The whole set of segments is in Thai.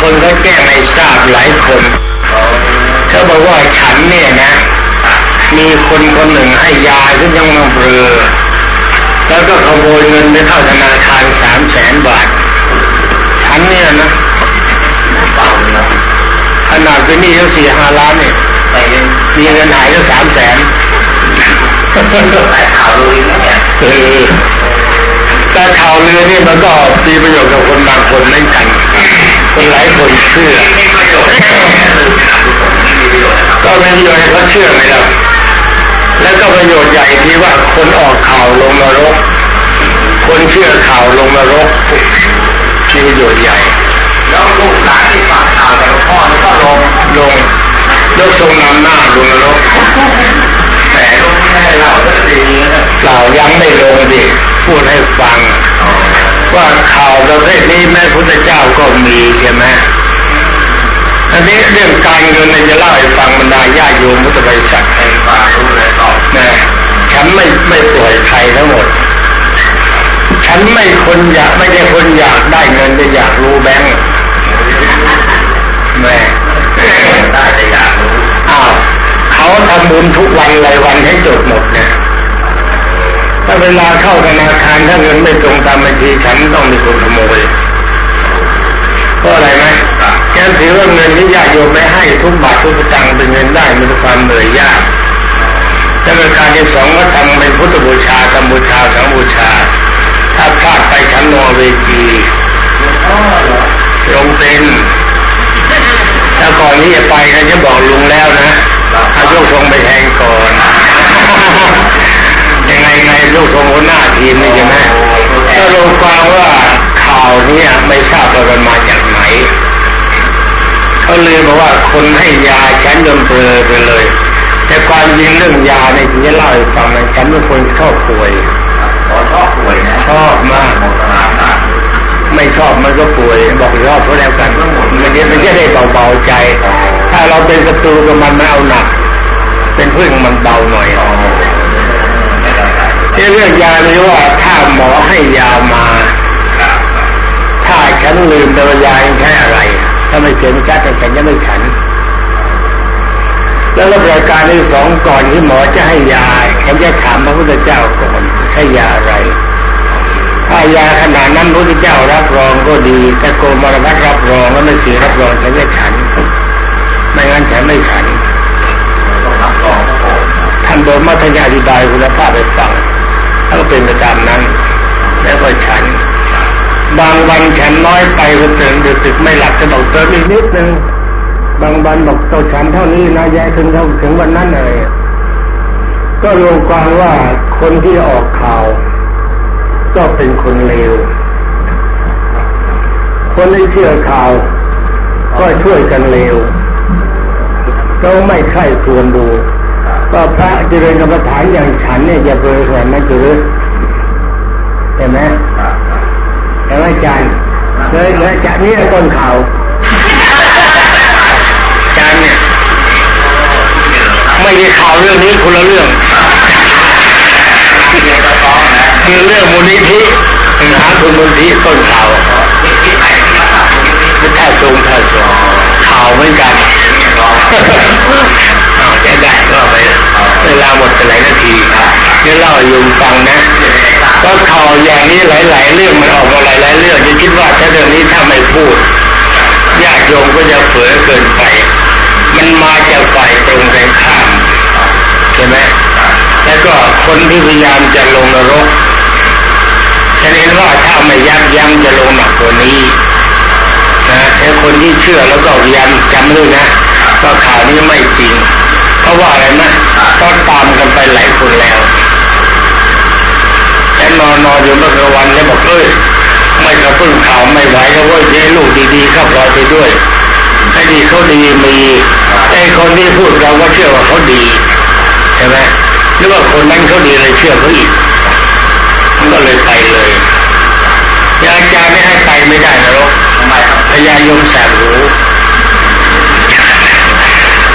คนเขาแก้ไม่ทราบหลายคนเขาบอกว่าฉันเนี่ยนะ มีคนคนหนึ่งให้ยาซึ่งยังมาเบลอแล้วก็ขโมยเงินไปเข้าธนาคารสามแสนบาท ฉันเนี่ยนะป่าเนะขนาดเป็นหนี้ตั้งสี่ห้าล้านเนี่ยแต่ยังมีเงินหายตั้งสามแสนแต่ข่าวลือเนี่ยเออแต่ข่าวลือนี่มันก็มีประโยชน์กับคนบางคนเหมือนกัน คนหลายคนเชื่อ ก็ไม่ประโยชน์เป็นประโยชน์เขาเชื่อไหมล่ะแล้วก็ประโยชน์ใหญ่ที่ว่าคนออกข่าวลงนรก คนเชื่อข่าวลงนรกมีประโยชน์ใหญ่ แล้วลูกหลานที่ฝากข่าวกับหลวพ่อก็ลงลงยกทรงนำหน้าลงนรกแต่ลูกไม่เราก็ดีนะเปล่ ประเภทนี้แม่พุทธเจ้าก็มีใช่ไหมอันนี้เรื่องการเงินเนี่ยจะเล่าให้ฟังบรรดาญาติโยมพุทธบริษัทให้ฝากรู้เลยต่อนะฉันไม่ไม่ปล่อยใครทั้งหมด ฉันไม่คนอยากไม่ได้คนอยากได้เงินจะอยากรู้แบงค์แม่ได้แต่อยากรู้อ้าวเขาทำบุญทุกวันรายวันให้จบหมดเนี่ย ถ้าเวลาเข้าธนาคารถ้าเงินไม่ตรงตามบัญชีฉันต้องมีคนขโมยเพราะอะไรไหมฉันถือว่าเงินที่ญาติโยมไม่ให้ทุกบาททุกสตางค์เป็นเงินได้มีความเหนื่อยยากและประการที่สองก็ทำเป็นพุทธบูชาธรรมบูชาสังบูชา ถ้าพลาดไปฉันนอเวจีอ๋อเหรอลงเป็นถ้าก่อนที่จะไปนะจะบอกลุงแล้ว มนี่ใช่ไหมก็ลงฟังว่าข่าวเนี้ไม่ทราบว่ามันมาจากไหนเขาเลยบอกว่าคนให้ยาฉันจนเบลอไปเลย แต่ความจริงเรื่องยาเนี่ยที่จะเล่าให้ฟังนะฉันเป็นคนชอบป่วยขอชอบป่วยนะชอบมากโมทนาสาธุไม่ชอบมันก็ป่วย บอกชอบเพราะแล้วกันมันจะมันจะได้เบาๆใจ ถ้าเราเป็นศัตรูกับมันมันเอาหนัก เป็นเพื่อนมันเบาหน่อยอ๋อไม่ ได้ใจเรื่องยานี้ว่าถ้าหมอให้ยามาครับถ้าฉันลืมตัวยาใช้อะไร ถ้าไม่เขียนกัดแต่ฉันจะไม่ฉัน แล้วก็ประการที่สองก่อนที่หมอจะให้ยาฉันจะถามพระพุทธเจ้าก่อนใช้ยาอะไรถ้ายาขนาดนั้นพระพุทธเจ้ารับรองก็ดีถ้าโกมารพัฒรับรองแล้วไม่สีรับรองฉันจะฉันไม่งั้นฉันไม่ฉันต้องรับรองพระองค์ท่านโดยมัธยาอธิบายคุณภาพไปฟัง ถ้าก็เป็นไปตามนั้น แล้วก็ฉัน บางวันฉันน้อยไปก็ตื่นดึกๆไม่หลับจะบอกเติมอีกนิดนึงบางวันบอกต้องฉันเท่านี้นะยายถึงเท่าถึงวันนั้นเลยก็รวมความว่าคนที่ออกข่าว ก็เป็นคนเลว คนที่เชื่อข่าว ก็ช่วยกันเลวก็ไม่ใช่ควรดู ก็พระเจริญกรรมฐานอย่างฉันเนี่ยจะเบอร์แหวนไม่จืดเห็นไหมครับเห็นไหมอาจารย์เลยเลยจารย์นี่ต้นเขาอาจารย์เนี่ยไม่ใช่ข่าวเรื่องนี้คนละเรื่องเรียนจะฟ้องนะคือเรื่องมูลนิธิหาคุณมูลนิธิต้นข่าวนี่ที่ไหนที่รักษาตรงนี้ไม่ท่าทรงท่าทรงข่าวเหมือนกัน หมดไปหลายนาทีเดี๋ยเล่าให้โยมฟังนะก็ข่าวอย่างนี้หลาย ๆ เรื่องมันออกมาหลาย ๆ เรื่องจะคิดว่าถ้าเรื่องนี้ถ้าไม่พูดญาติโยมก็จะเผลอเกินไป มันมาจากฝ่ายตรงกันข้ามใช่ไหมแล้วก็คนที่พยายามจะลงนรกฉะนั้นว่าถ้าไม่ยับยั้งจะลงหนักกว่านี้นะแต่คนที่เชื่อแล้วก็พยายามจำด้วยนะว่าข่าวนี้ไม่จริง ราะว่าอะไรนะก็ตามกันไปหลายคนแล้วแต่นอนนอนอยู่เมื่อกลางวันแล้วบอกเอ้ยไม่กระพึ่งข่าวไม่ไหวแล้วเว้ยจะให้ลูกดีๆเข้าพลอยไปด้วยไอ้ดีเขาดีมีไอ้คนที่พูดเราก็เชื่อว่าเขาดีใช่ไหมหรือว่าคนนั้นเขาดีเลยเชื่อเขาอีกมันก็เลยไปเลยยาจารย์ไม่ให้ไปไม่ได้นะลูกทำไมครับพยายมแสบหู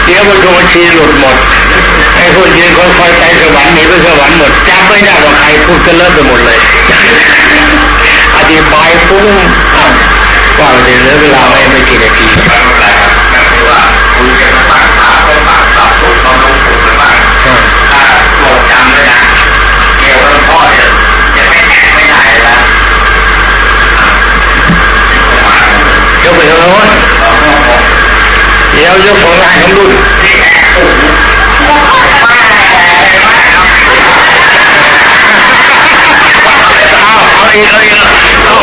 เดี๋ยวมันก็บัญชีหลุดหมดไอ้คนยืนคนคอยไปสวรรค์นี่ไปสวรรค์หมดจำไม่ได้ว่าใครพูดกันเลิกไปหมดเลยอธิบายฟุ้งว่าเดี๋ยวเลวลาไม่กี่นาทีไม่เป็ครับนั่าคุยกันบ้งถามไปบ้าตอบถูกตองถูกไปบ้างถ้าปรดจำเลยนะเกี่ยวกับพ่อเนี่จะไม่แตกไม่ได้แล้วยกไปทางโน้ ดี๋ยวยกของงานของรุ่นเอาเอาเองเอาเองเอา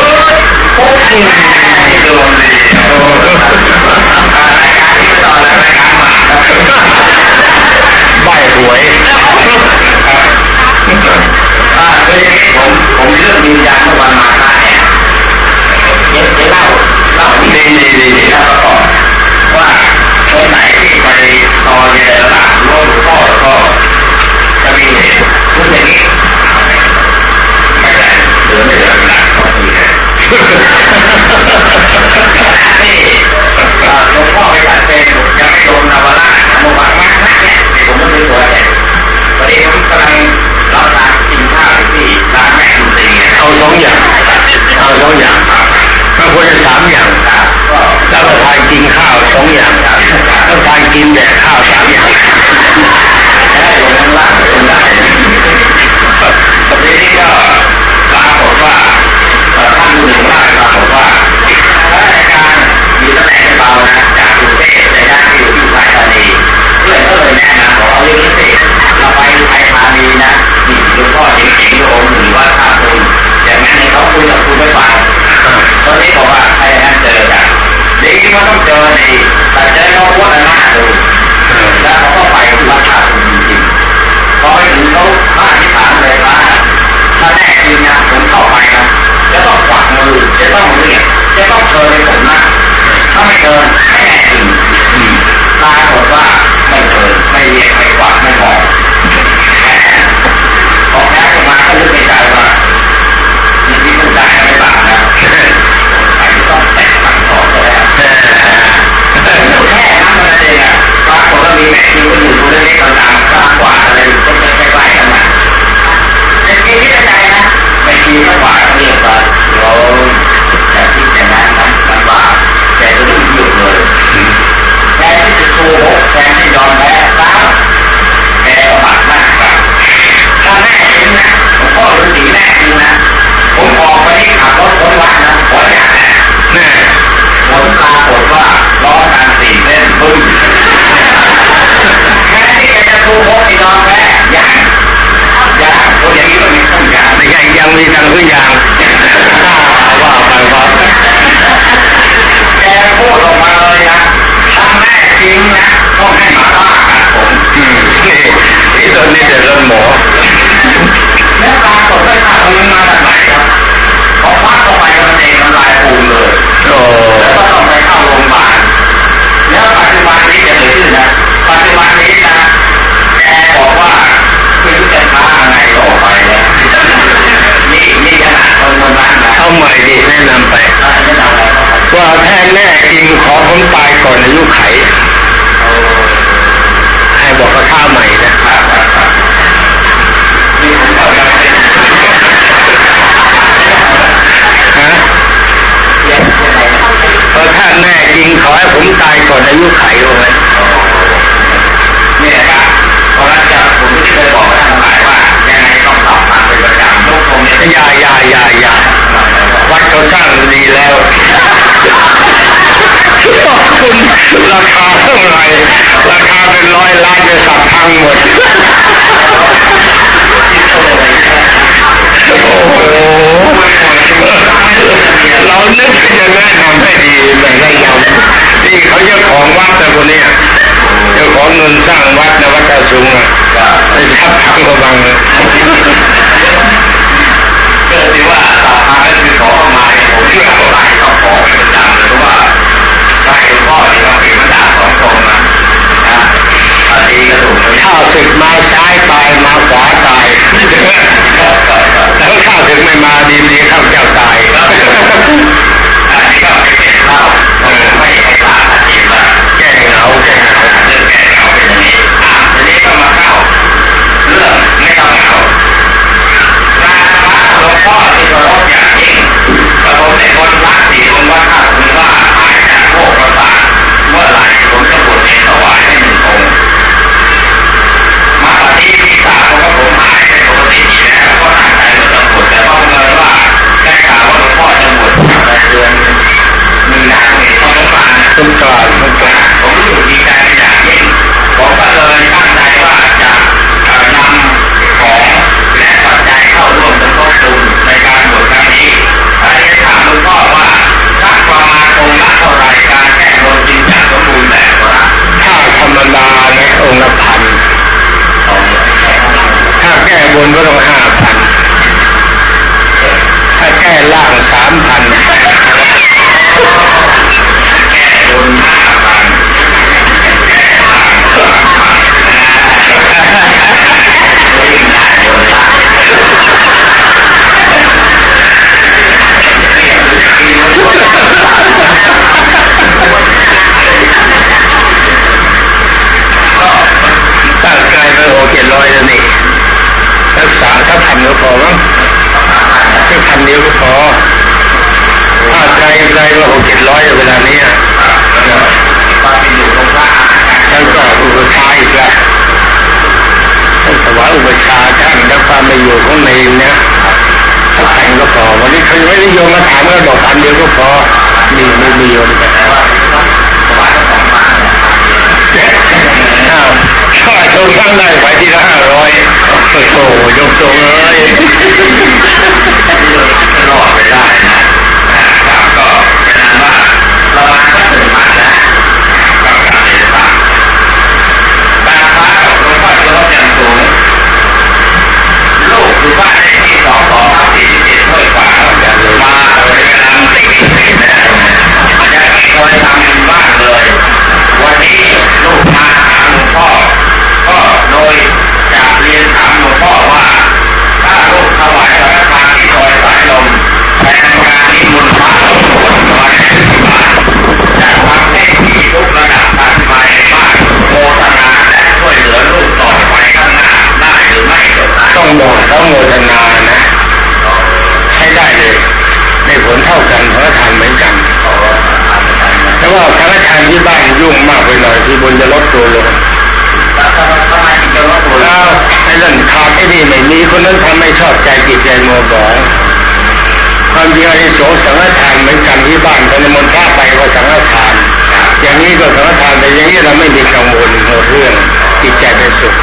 ยวก็พอมีไม่มีโยมแต่ว่าข้าวข้าวตรงข้างได้ไปที่ละห้าร้อยโอ้โหยกตรงเลย ที่บุญจะลดตัวลงแล้วทำไมถึงจะลดตัวลแล้งวไอ้เรื่องขาดไอ้นี่ไม่มีคนนั้นทำไม่ชอบใจจิตใจมัวบองความจริงไอ้สงฆ์สังฆทานเหมือนกันที่บ้านตอนนมนต์พระไปก็สังฆทาน อย่างนี้ก็สังฆทานแต่อย่างนี้เราไม่มีกังวลหมดเรื่องจิตใจเป็นสุข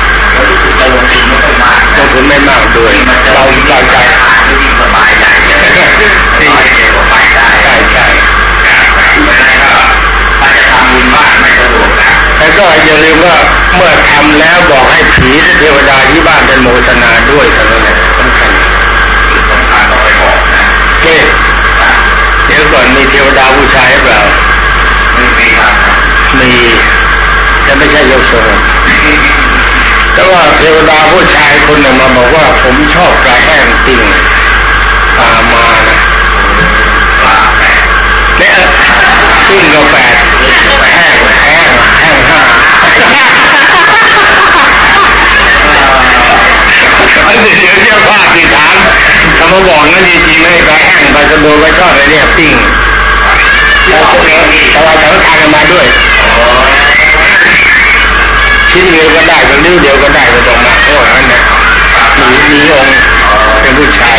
ดาผู้ชายคนหนึ่งมาบอกว่าผมชอบปลาแห้งติ่งปลามานะปลาแปะเนี่ยติ่งก็แปดแห้งแห้งแห้งห้าอันนี้เดี๋ยวเจ้าภาพที่ถามเขามาบอกนั่นจริงๆไม่ปลาแห้งไปกระโดดไปลาชอบอะไรเนี่ยปิ้งแล้วก็แต่ว่าเขาทานกันมาด้วยชิ้นเดียวก็ได้กับนิ้วเดียวก็ได้ก็ต้อง มาเพราะว่านั้นนะมีมีองค์เป็นผู้ชาย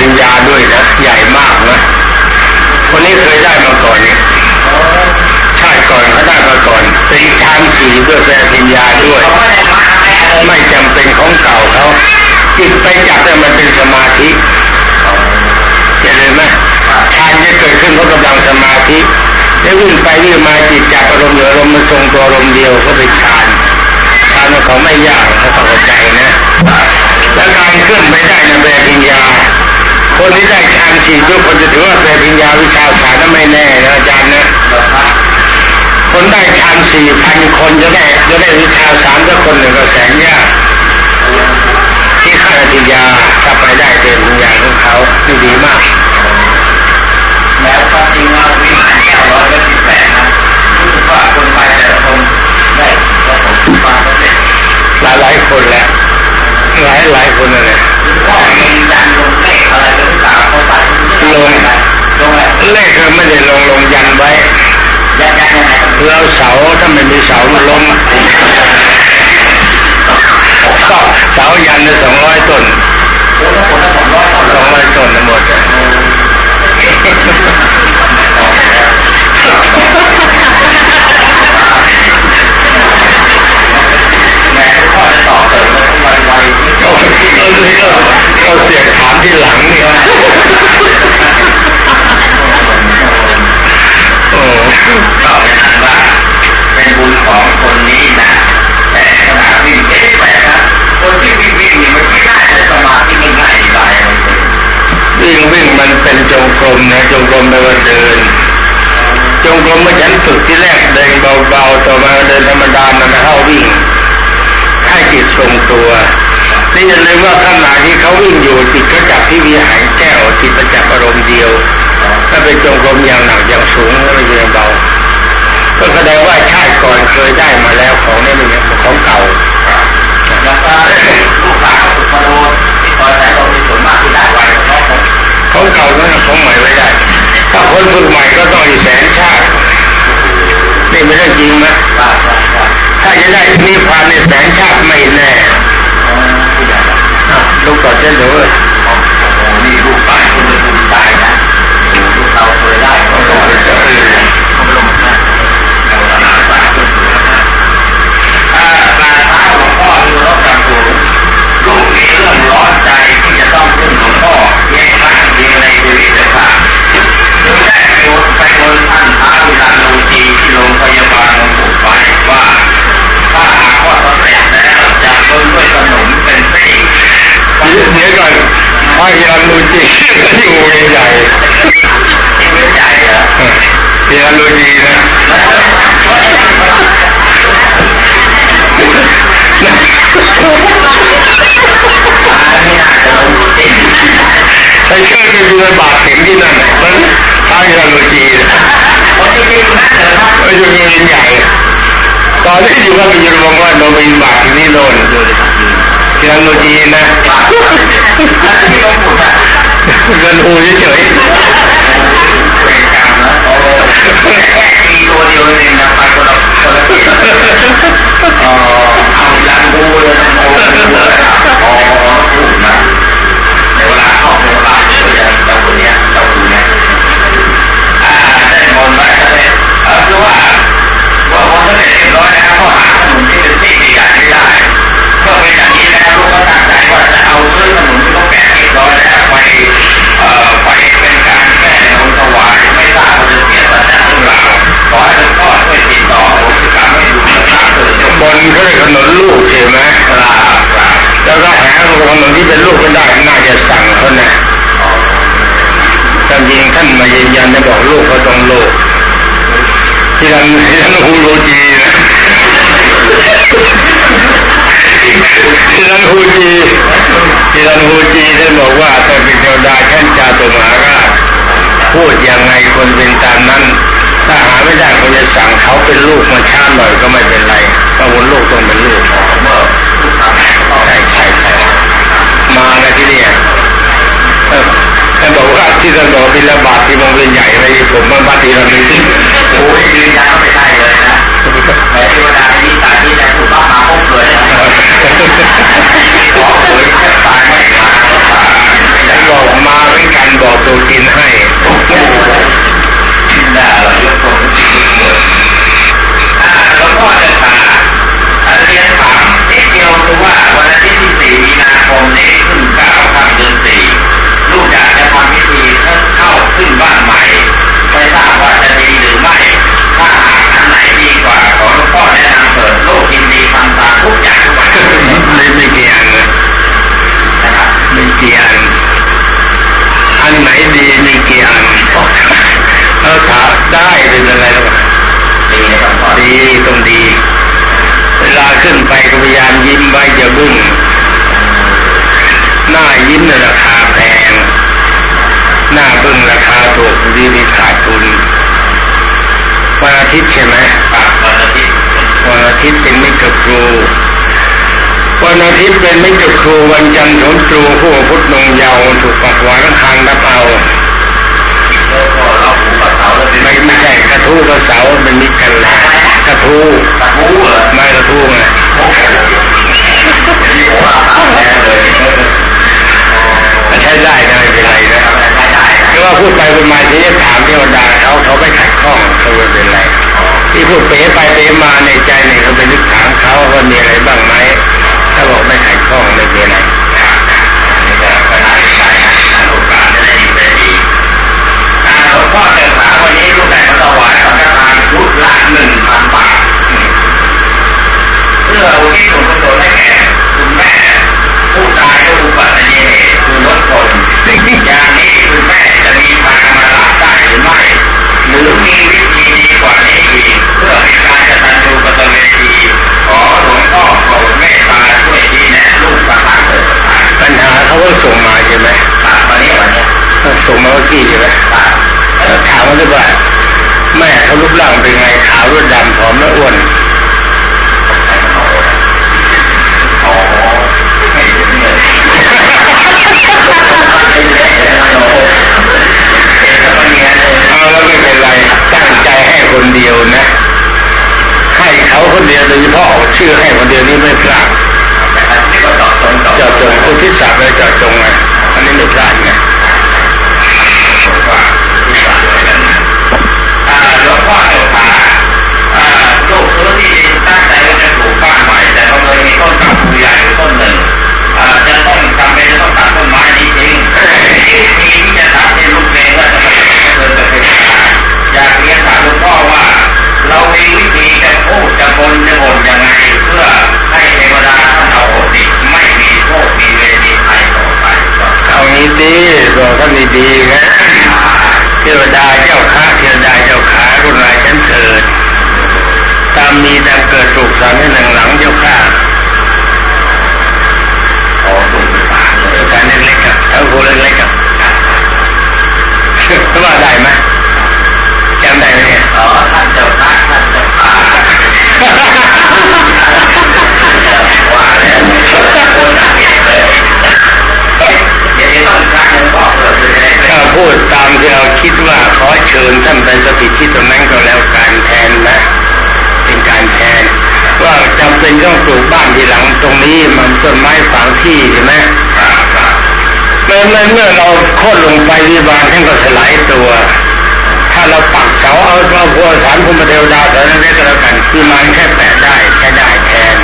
ด้วยแปลปัญญาด้วยนะใหญ่มากนะคนนี้เคยได้มาก่อนนี่ชาติก่อนเขาได้มาก่อนเป็นฌานสีด้วยแปลปัญญาด้วย ไม่ได้มาเลยไม่จำเป็นของเก่าเขาจิตไปจับแต่มันเป็นสมาธิอย่าลืมนะฌานจะเกิดขึ้นเพราะกำลังสมาธิแล้ววิ่งไปวิ่งมาจิตจับอารมณ์เหนืออารมณ์มันทรงตัวอารมณ์เดียวก็เป็นฌานฌานของเขาไม่ยากเขาต้งเข้าใจนะ และการขึ้นไปได้ในแปลปัญญา คนที่ได้ฌานสี่ทุกคนจะถือว่าแปลปัญญาวิชาสารนั้นไม่แน่นะอาจารย์นะคนได้ฌานสี่พันคนจะได้จะได้วิชาสามสักคนหนึ่งก็แสนยากที่ข้าราชยาถ้าไปได้เป็นปัญญาของเขาที่ดีมากแล้วก็จริงว่าวิมานแก้วร้อยละสิบแปดนะรู้สึกว่าคนไปแต่ละคนได้ประสบความสำเร็จหลายหลายคนแล้วหลายหลายคนนั่นแหละก็มียั เสามันล้มก็เสายันสองร้อยต้นสองร้อยต้นสองร้อยต้นทั้งหมด งกรมนะจงกรมแปลว่าเดิน จงกรมเมื่อฉันฝึกที่แรกเดินเบาๆต่อมาเดินธรรมดามันเข้าวิ่งให้จิตทรงตัวนี่อย่าลืมว่าขณะที่เขาวิ่งอยู่จิตเขาจับที่วิหารแก้วจิตประจับอารมณ์เดียวถ้าเป็นจงกรมอย่างหนักอย่างสูงก็ไม่ใช่เบาก็แสดงว่าชาติก่อนเคยได้มาแล้วของนี่มันยังของเก่าแล้วก็ลูกหลานสุภโรที่คอยแต่เรามีส่วนมากที่ได้ไว้ ของเก่านั้นของใหม่ไม่ได้ ถ้าคนฝึกใหม่ก็ต้องอีกแสนชาตินี่ไม่ได้จริงนะว่าว่าว่าถ้าจะได้นิพพานในแสนชาติไม่แน่ผู้ใหญ่อะลูกก่อนเช่นเดียวเลยโอ้โหนี่ลูกหลานคุณเป็นผู้ตายนะลูกเราเคย นใหญ่ ตอนนี้อยู่ก็มีจะบอกว่าโนบินบาทที่นี่โดนเรื่องโนจีนะเงินอูเฉยมีตัวเดียวเองนะไปคนละคนละเกียรอ๋อเอายันดูเลยนะโอ้เล ที่นั่นที่นั่นฮูโรจีนะที่นั่นฮูจีที่นั่นฮูจีท่านบอกว่าถ้าเป็นเทวดาท่านจาตุมหาราชพูดยังไงคนเป็นตามนั้น ถ้าหาไม่ได้คนจะสั่งเขาเป็นลูกมาช้าหน่อยก็ไม่เป็นไรเพราะวนลูกต้องเป็นลูกเมื่อลูกทำแม่ก็ใช่ใช่ใช่มาแล้วที่เนี่ยเออท่านบอกว่าที่ท่านบอกบินระบาดที่โรงเรียนใหญ่อะไรผมมาบัตรทีละมี ยายามยิ้มไว้อย่าบึ้งหน้ายิ้มเนี่ยราคาแพง หน้าบึ้งราคาถูกดีมีขาดทุนวันอาทิตย์ใช่ไหมฝากวันอาทิตย์วันอาทิตย์เป็นมิตรกับครูวันอาทิตย์เป็นมิตรกับครูวันจันทร์ของครูผู้พุทธนงเยาวถูกปักหวานคางรับเอา ไม่ไม่ใช่กระทู้กับเสาเป็นมิตรกันแหละกระทู้ไม่กระทู้ไงโอ้โหนี่ผมว่าตามแน่เลยแต่ใช้ได้นะไม่เป็นไรนะเพราะว่าพูดไปพูดมาที่จะถามเทวดาเขาเขาไม่ขัดข้องเขาไม่เป็นไรที่พูดเป๋ไปเป๋มาในใจเนี่ยเขาไปนึกถามเขาว่ามีอะไรบ้างไหมถ้าบอกไม่ขัดข้องไม่เป็นไร ทิศศักดิ์เลยเจาะจงไงอันนี้ไม่พลาดไงผมว่าที่ฝากไว้กันนะอ่าหลวงพ่อเจ้าขาอ่าลูกซื้อที่ดินตั้งใจว่าจะปลูกบ้านใหม่ แต่บังเอิญมีต้นตะปูใหญ่อยู่ต้นหนึ่งอ่าจะต้องจำเป็นจะต้องตัดต้นไม้นี้ทิ้งที่ที่จะตัดให้ลูกเองว่าจะไม่เกินจะเป็นอยากเรียนถามหลวงพ่อว่า เรามีวิธีจะพูดจะบนจะบ่นยังไง เอางี้ดีบอกท่านดีๆนะเทวดาเจ้าข้าเทวดาเจ้าขารุณาฉันเถิดตามมีแต่เกิดสุขสันต์ให้หนังหลังเจ้าข้าขอส่งปากเลยการเล็กๆกับเอาโคเล็กๆกับว่าได้ไหม นี้มันต้นไม้ฝังที่ใช่ไหมครับครับเมื่อเมื่อเมื่อเราโค่นลงไปวิบากท่านก็สลายตัว ถ้าเราปักเสาเอาเราพัวสารภูมิเทวดาเสานั้นได้ก็แล้วกันคือมันแค่แปะได้ใช้ได้แทน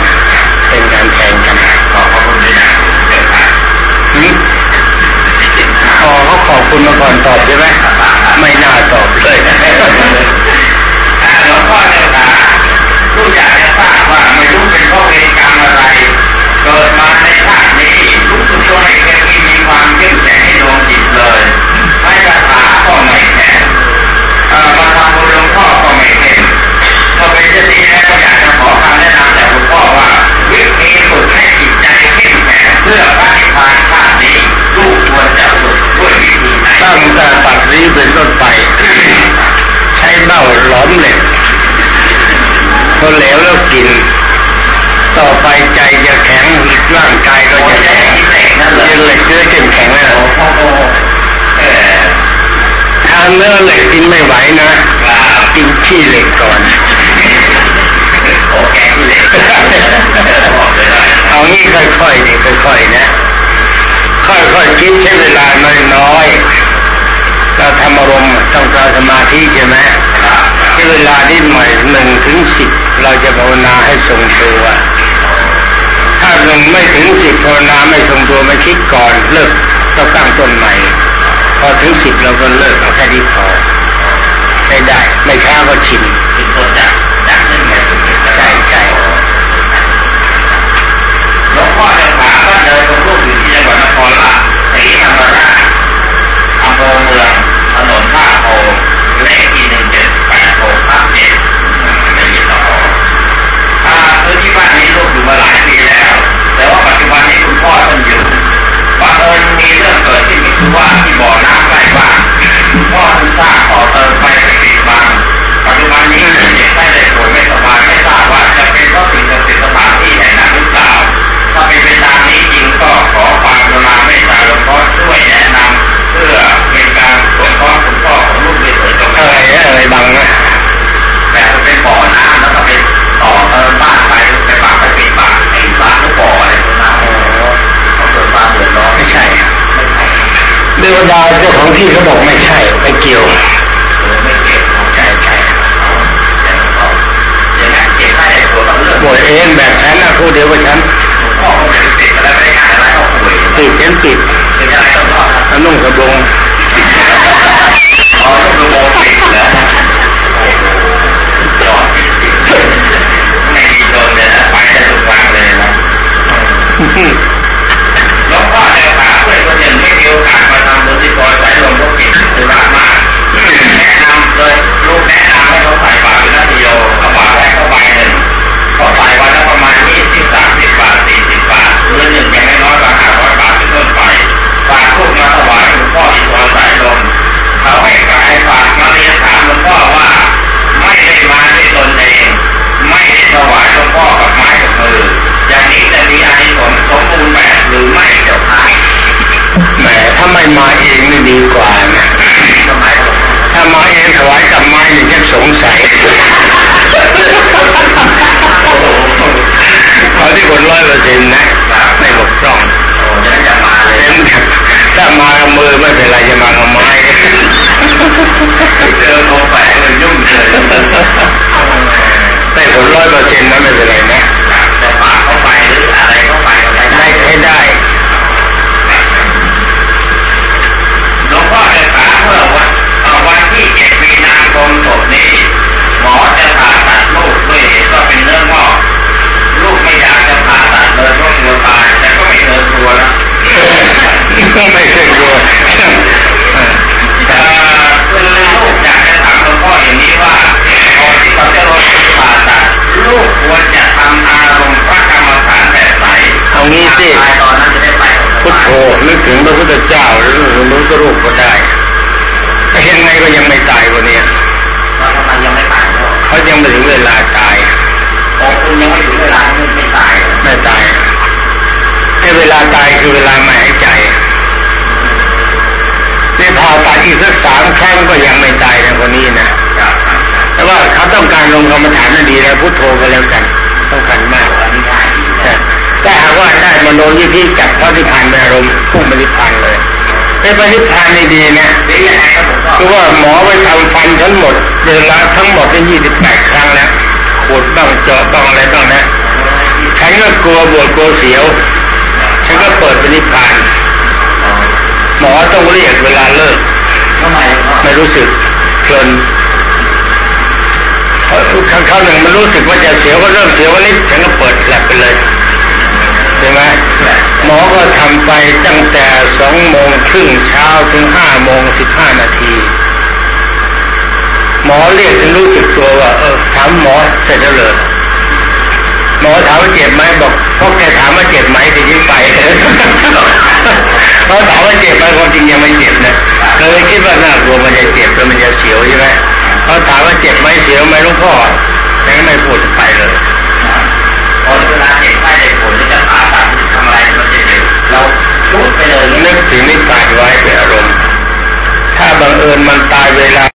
เป็นการแทนกันขอขอบคุณนะเจ้าค่ะหึอ๋อเขาขอบคุณมาก่อนตอบใช่ไหมไม่น่าตอบเลย เนื้อเหล็กกินไม่ไหวนะกินขี้เหล็กก่อนโอแกเหล็กบอกเลยว่าเอางี้ค่อยๆดิค่อยๆนะ ค่อยๆคิดใช้เวลาน้อยๆเราทำอารมณ์ต้องการสมาธิใช่ไหมใช้เวลานิดหน่อยหนึ่งถึงสิบเราจะภาวนาให้ทรงตัวถ้าหนึ่งไม่ถึงสิบภาวนาไม่ทรงตัวไม่คิดก่อนเลิกก็ตั้งต้นใหม่ พอถึงสิบเราก็เลิกเอาแค่นี้พอใช้ได้ ไม่ช้าก็ชินเป็นตัวจากจากหนึ่งในสิบเอ็ดใช่ใช่หลวงพ่อจะถามว่าเดินตรงรูปอยู่ที่จังหวัดนครราชสีธรรมราชอำเภอเมืองถนนท่าโพเลขที่หนึ่งเจ็ดแปดหกทับเจ็ดไม่มีต่ออ่าคือที่บ้านนี้ลูกอยู่มาหลายปีแล้ว แต่ว่าปัจจุบันนี้คุณพ่อท่านอยู่ บังเอิญมีเรื่องเกิดขึ้นคือว่าที่บ่อน้ำใกล้บ้านคุณพ่อท่านสร้างต่อเติมไปปิดบังปัจจุบันนี้เจ็บไข้ได้ป่วยไม่สบายไม่ทราบว่าจะเป็นเพราะสิ่งศักดิ์สิทธิ์สถานที่แห่งนั้นหรือเปล่าถ้าเป็นไปตามนี้จริงก็ขอความกรุณาเมตตาหลวงพ่อช่วยแนะนำเพื่อเป็นการสงเคราะห์คุณพ่อของลูกด้วยเถิดเจ้าอะไรค่ะอะไรบังนะแต่เป็นบ่อน้ำแล้วก็เป็น ดาเจ้าของที่เขาบอกไม่ใช่ไม่เกี่ยวไม่เก็บของใช่ใช่อย่างนั้นก็อย่างนั้นเก็บให้ได้ตัวต้องเลือกป่วยเองแบบฉันนะพูดเดียวกับฉันพ่อก็ไม่ได้ติดอะไรไม่ได้งานอะไรก็ป่วยติดฉันติดนอะไรต้องพ่อครับแล้วนุ่งกระบงอ๋อต้องดูโมติดเหรอ ล คือเวลาไม่หายใจนี่ผ่าตัดอีกสักสามครั้งก็ยังไม่ตายในคนนี้นะแต่ว่าเขาต้องการลงกรรมฐานนั่นดีแล้วพุทโธก็แล้วกันต้องการมากอันนี้ง่ายดีแต่แต่หากธิจับพระนิพพานเป็นอารมณ์พุ่งไปนิพพานเลยในพระนิพพานนี่ดีนะคือว่าหมอไปทำฟันทั้งหมดเวลาทั้งหมดเป็นยี่สิบแปดครั้งแล้วขูดบ้างเจาะบ้างอะไรบ้างนะฉันก็กลัวปวดกลัวเสียว ก็เปิดเป็นนิพพานหมอต้องเรียกเวลาเลิกทำไมครับไม่รู้สึกเพลินพอครั้งคราวหนึ่งมันรู้สึกว่าจะเสียวก็เริ่มเสียวนิดฉันก็เปิดแผลบไปเลยใช่ไหมหมอก็ทำไปตั้งแต่สองโมงครึ่งเช้าถึงห้าโมงสิบห้านาทีหมอเรียกถึงรู้สึกตัวว่าเออถามหมอเสร็จแล้วเลย หมอถามว่าเจ็บไหมบอกเพราะแกถามว่าเจ็บไหมถึงยิ่งไปเขาถามว่าเจ็บไหมความจริงยังไม่เจ็บนะเลยคิดว่าน่ากลัวมันจะเจ็บแล้วมันจะเสียวใช่ไหมเขาถามว่าเจ็บไหมเสียวไหมหลุงพ่อแต่ก็ไม่พูดไปเลยพอเวลาเจ็บไข้ได้ผลหรือจะผ่าตัดหรือทำอะไรเราจะเจ็บเราลุกไปเลยนึกถึงนิพพานไว้เป็นอารมณ์ถ้าบังเอิญมันตายเวลา